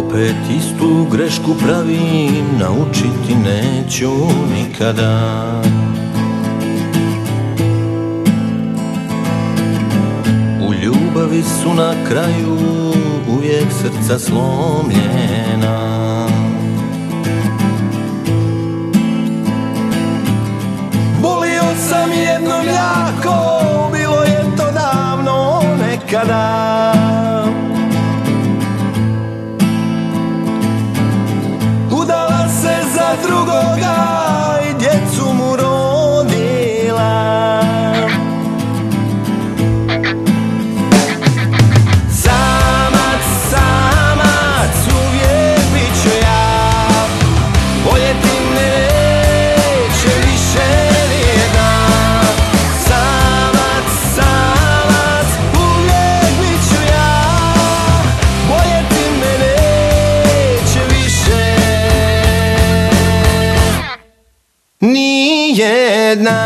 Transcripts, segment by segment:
Opet istu grešku pravim, naučiti neću nikada. U ljubavi su na kraju uvijek srca slomljena. Bolio sam jednom jako, bilo je to davno nekada Nijedna.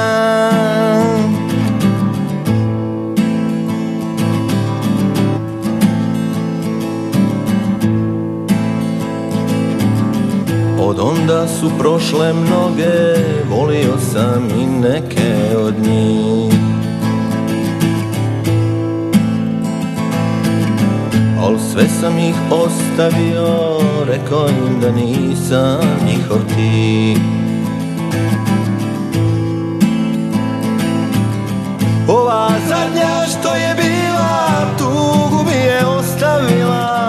Od onda su prošle mnoge, volio sam i neke od njih. Al sve sam ih ostavio, rekao im da nisam njihov tip Ova zadnja što je bila, tugu mi je ostavila.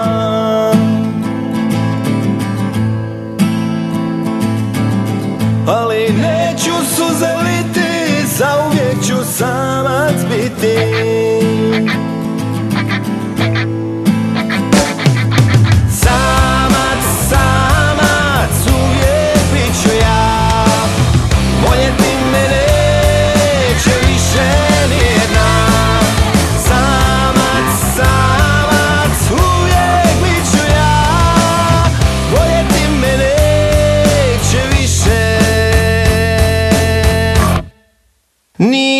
Ali neću suze liti, zauvijek ću samac biti Nijedna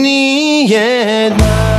više Nijedna